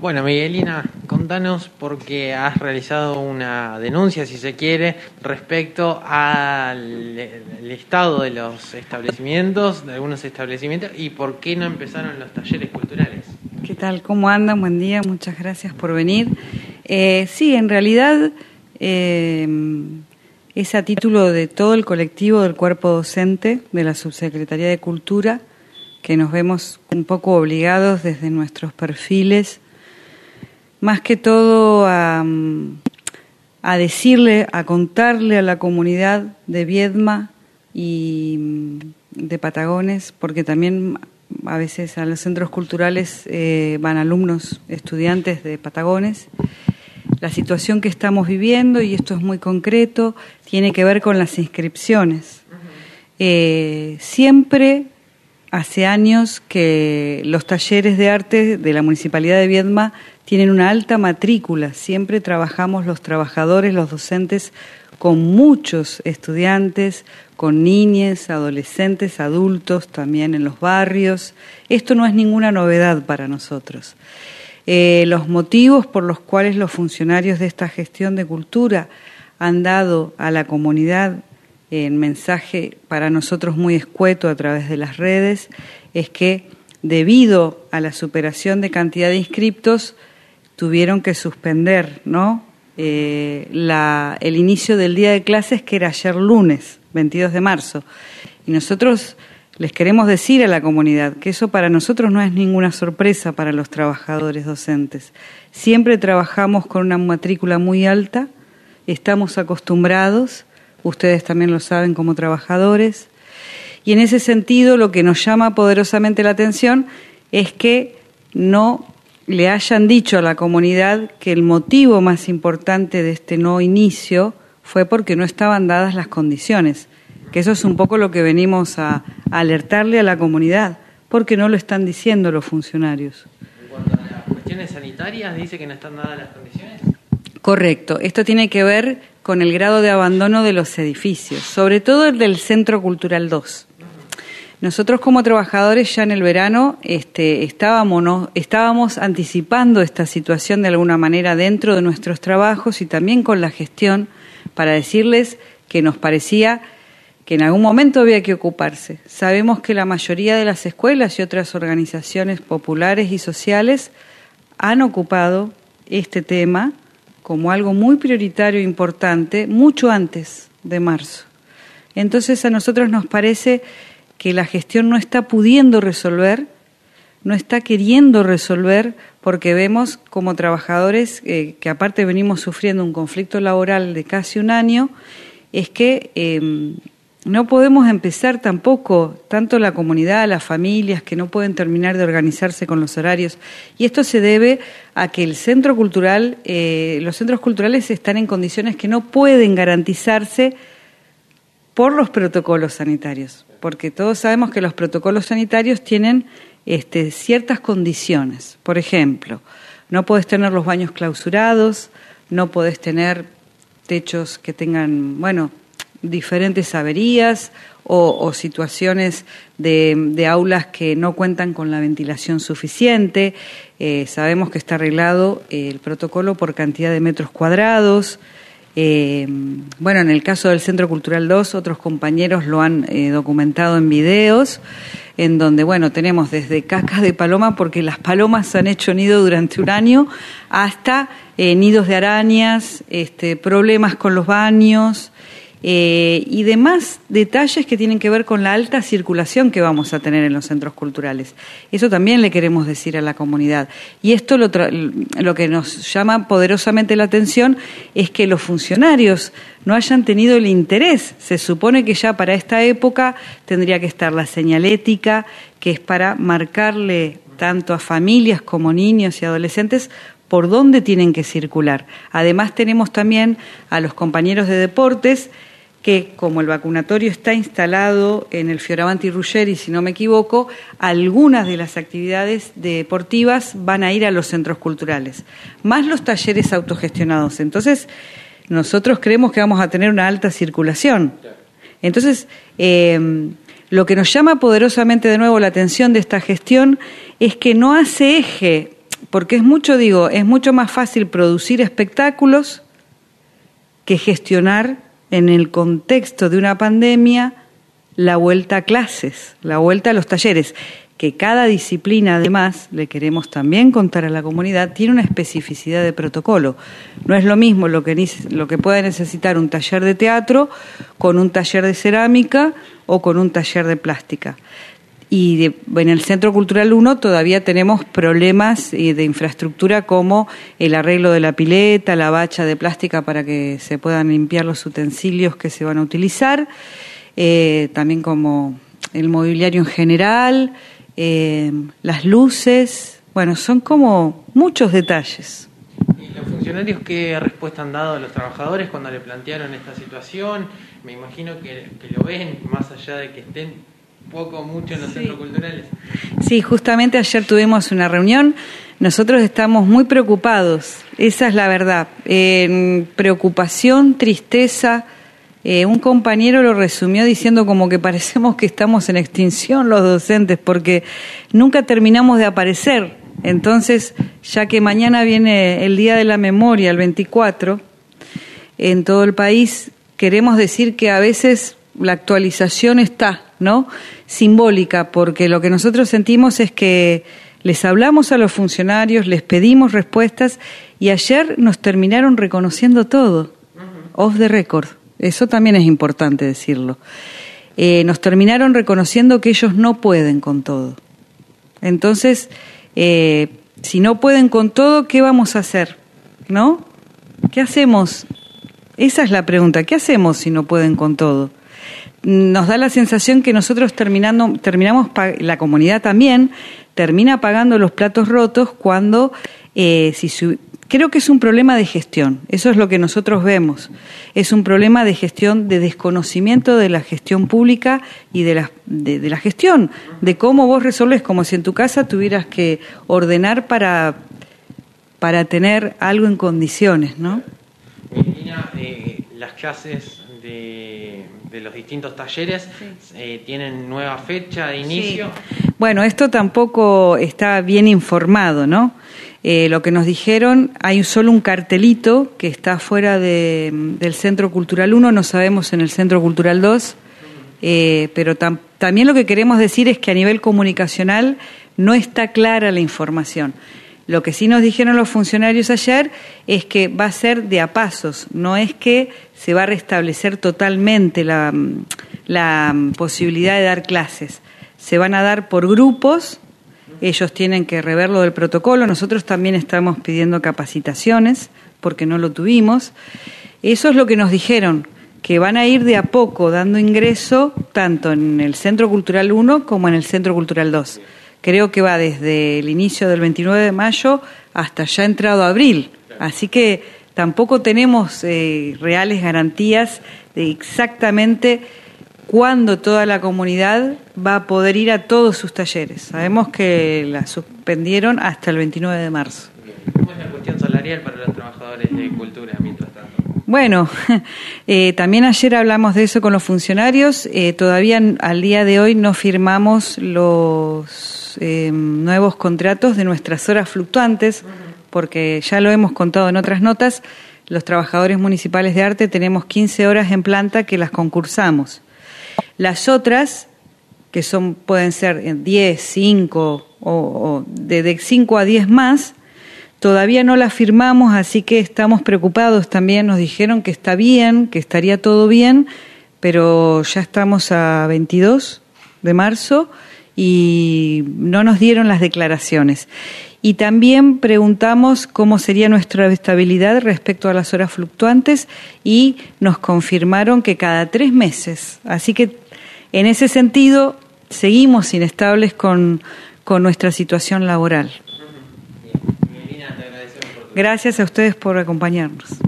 Bueno, Miguelina, contanos porque has realizado una denuncia, si se quiere, respecto al estado de los establecimientos, de algunos establecimientos, y por qué no empezaron los talleres culturales. ¿Qué tal? ¿Cómo andan? Buen día, muchas gracias por venir. Eh, sí, en realidad eh, es a título de todo el colectivo del cuerpo docente de la Subsecretaría de Cultura que nos vemos un poco obligados desde nuestros perfiles más que todo a, decirle, a contarle a la comunidad de Viedma y de Patagones, porque también a veces a los centros culturales eh, van alumnos, estudiantes de Patagones. La situación que estamos viviendo, y esto es muy concreto, tiene que ver con las inscripciones. Eh, siempre hace años que los talleres de arte de la Municipalidad de Viedma tienen una alta matrícula. Siempre trabajamos los trabajadores, los docentes, con muchos estudiantes, con niñas, adolescentes, adultos, también en los barrios. Esto no es ninguna novedad para nosotros. Eh, los motivos por los cuales los funcionarios de esta gestión de cultura han dado a la comunidad en mensaje para nosotros muy escueto a través de las redes es que debido a la superación de cantidad de inscriptos, tuvieron que suspender ¿no? Eh, el inicio del día de clases que era ayer lunes, 22 de marzo. Y nosotros les queremos decir a la comunidad que eso para nosotros no es ninguna sorpresa para los trabajadores docentes. Siempre trabajamos con una matrícula muy alta, estamos acostumbrados, ustedes también lo saben como trabajadores, y en ese sentido lo que nos llama poderosamente la atención es que no le hayan dicho a la comunidad que el motivo más importante de este no inicio fue porque no estaban dadas las condiciones, que eso es un poco lo que venimos a, alertarle a la comunidad, porque no lo están diciendo los funcionarios. En cuanto a las cuestiones sanitarias, dice que no están dadas las condiciones. Correcto, esto tiene que ver con el grado de abandono de los edificios, sobre todo el del Centro Cultural 2. Nosotros como trabajadores ya en el verano este, estábamos, estábamos anticipando esta situación de alguna manera dentro de nuestros trabajos y también con la gestión para decirles que nos parecía que en algún momento había que ocuparse. Sabemos que la mayoría de las escuelas y otras organizaciones populares y sociales han ocupado este tema como algo muy prioritario e importante mucho antes de marzo. Entonces a nosotros nos parece que la gestión no está pudiendo resolver, no está queriendo resolver, porque vemos como trabajadores, eh, que aparte venimos sufriendo un conflicto laboral de casi un año, es que em, no podemos empezar tampoco, tanto la comunidad, las familias, que no pueden terminar de organizarse con los horarios. Y esto se debe a que el centro cultural, eh, los centros culturales están en condiciones que no pueden garantizarse por los protocolos sanitarios porque todos sabemos que los protocolos sanitarios tienen este, ciertas condiciones. Por ejemplo, no puedes tener los baños clausurados, no puedes tener techos que tengan, bueno, diferentes averías o, situaciones de, aulas que no cuentan con la ventilación suficiente. Eh, sabemos que está arreglado el protocolo por cantidad de metros cuadrados. Eh, bueno, en el caso del Centro Cultural 2, otros compañeros lo han eh, documentado en videos, en donde, bueno, tenemos desde cacas de paloma, porque las palomas han hecho nido durante un año, hasta eh, nidos de arañas, este, problemas con los baños, eh, y demás detalles que tienen que ver con la alta circulación que vamos a tener en los centros culturales. Eso también le queremos decir a la comunidad. Y esto lo, lo que nos llama poderosamente la atención es que los funcionarios no hayan tenido el interés. Se supone que ya para esta época tendría que estar la señalética, que es para marcarle tanto a familias como niños y adolescentes por dónde tienen que circular. Además tenemos también a los compañeros de deportes que como el vacunatorio está instalado en el Fioravanti Ruggeri, si no me equivoco, algunas de las actividades deportivas van a ir a los centros culturales, más los talleres autogestionados. Entonces, nosotros creemos que vamos a tener una alta circulación. Entonces, eh, lo que nos llama poderosamente de nuevo la atención de esta gestión es que no hace eje porque es mucho, digo, es mucho más fácil producir espectáculos que gestionar en el contexto de una pandemia la vuelta a clases, la vuelta a los talleres que cada disciplina, además, le queremos también contar a la comunidad, tiene una especificidad de protocolo. No es lo mismo lo que, lo que puede necesitar un taller de teatro con un taller de cerámica o con un taller de plástica. Y en el Centro Cultural 1 todavía tenemos problemas eh, de infraestructura como el arreglo de la pileta, la bacha de plástica para que se puedan limpiar los utensilios que se van a utilizar, eh, también como el mobiliario en general, eh, las luces, bueno, son como muchos detalles. ¿Y los funcionarios qué respuesta han dado a los trabajadores cuando le plantearon esta situación? Me imagino que, lo ven, más allá de que estén poco mucho en los centros culturales. Sí, justamente ayer tuvimos una reunión. Nosotros estamos muy preocupados, esa es la verdad. preocupación, tristeza, eh, un compañero lo resumió diciendo como que parecemos que estamos en extinción los docentes porque nunca terminamos de aparecer. Entonces, ya que mañana viene el Día de la Memoria, el 24, en todo el país, queremos decir que a veces la actualización está, ¿no? Simbólica, porque lo que nosotros sentimos es que les hablamos a los funcionarios, les pedimos respuestas y ayer nos terminaron reconociendo todo, off the record. Eso también es importante decirlo. Eh, nos terminaron reconociendo que ellos no pueden con todo. Entonces, eh, si no pueden con todo, ¿qué vamos a hacer? ¿No? ¿Qué hacemos? Esa es la pregunta. ¿Qué hacemos si no pueden con todo? Nos da la sensación que nosotros terminando, terminamos, la comunidad también, termina pagando los platos rotos cuando eh, si, Creo que es un problema de gestión, eso es lo que nosotros vemos. Es un problema de gestión, de desconocimiento de la gestión pública y de la, de, la gestión, de cómo vos resolves, como si en tu casa tuvieras que ordenar para, para tener algo en condiciones, ¿no? Eh, las clases de, los distintos talleres eh, tienen nueva fecha de inicio. Bueno, esto tampoco está bien informado, ¿no? Eh, lo que nos dijeron, hay solo un cartelito que está fuera del Centro Cultural 1, no sabemos en el Centro Cultural 2, eh, pero también lo que queremos decir es que a nivel comunicacional no está clara la información. Lo que sí nos dijeron los funcionarios ayer es que va a ser de a pasos, no es que se va a restablecer totalmente la, la posibilidad de dar clases. Se van a dar por grupos ellos tienen que rever lo del protocolo, nosotros también estamos pidiendo capacitaciones porque no lo tuvimos. Eso es lo que nos dijeron, que van a ir de a poco dando ingreso tanto en el Centro Cultural 1 como en el Centro Cultural 2. Creo que va desde el inicio del 29 de mayo hasta ya entrado abril. Así que tampoco tenemos eh, reales garantías de exactamente cuándo toda la comunidad va a poder ir a todos sus talleres. Sabemos que la suspendieron hasta el 29 de marzo. ¿Cómo es la cuestión salarial para los trabajadores de cultura mientras tanto? Bueno, eh, también ayer hablamos de eso con los funcionarios. Eh, todavía al día de hoy no firmamos los eh, nuevos contratos de nuestras horas fluctuantes, porque ya lo hemos contado en otras notas. Los trabajadores municipales de arte tenemos 15 horas en planta que las concursamos. Las otras, que son, pueden ser 10, 5 o, de, 5 a 10 más, todavía no las firmamos, así que estamos preocupados también. Nos dijeron que está bien, que estaría todo bien, pero ya estamos a 22 de marzo y no nos dieron las declaraciones. Y también preguntamos cómo sería nuestra estabilidad respecto a las horas fluctuantes y nos confirmaron que cada tres meses. Así que en ese sentido seguimos inestables con, con nuestra situación laboral. Gracias a ustedes por acompañarnos.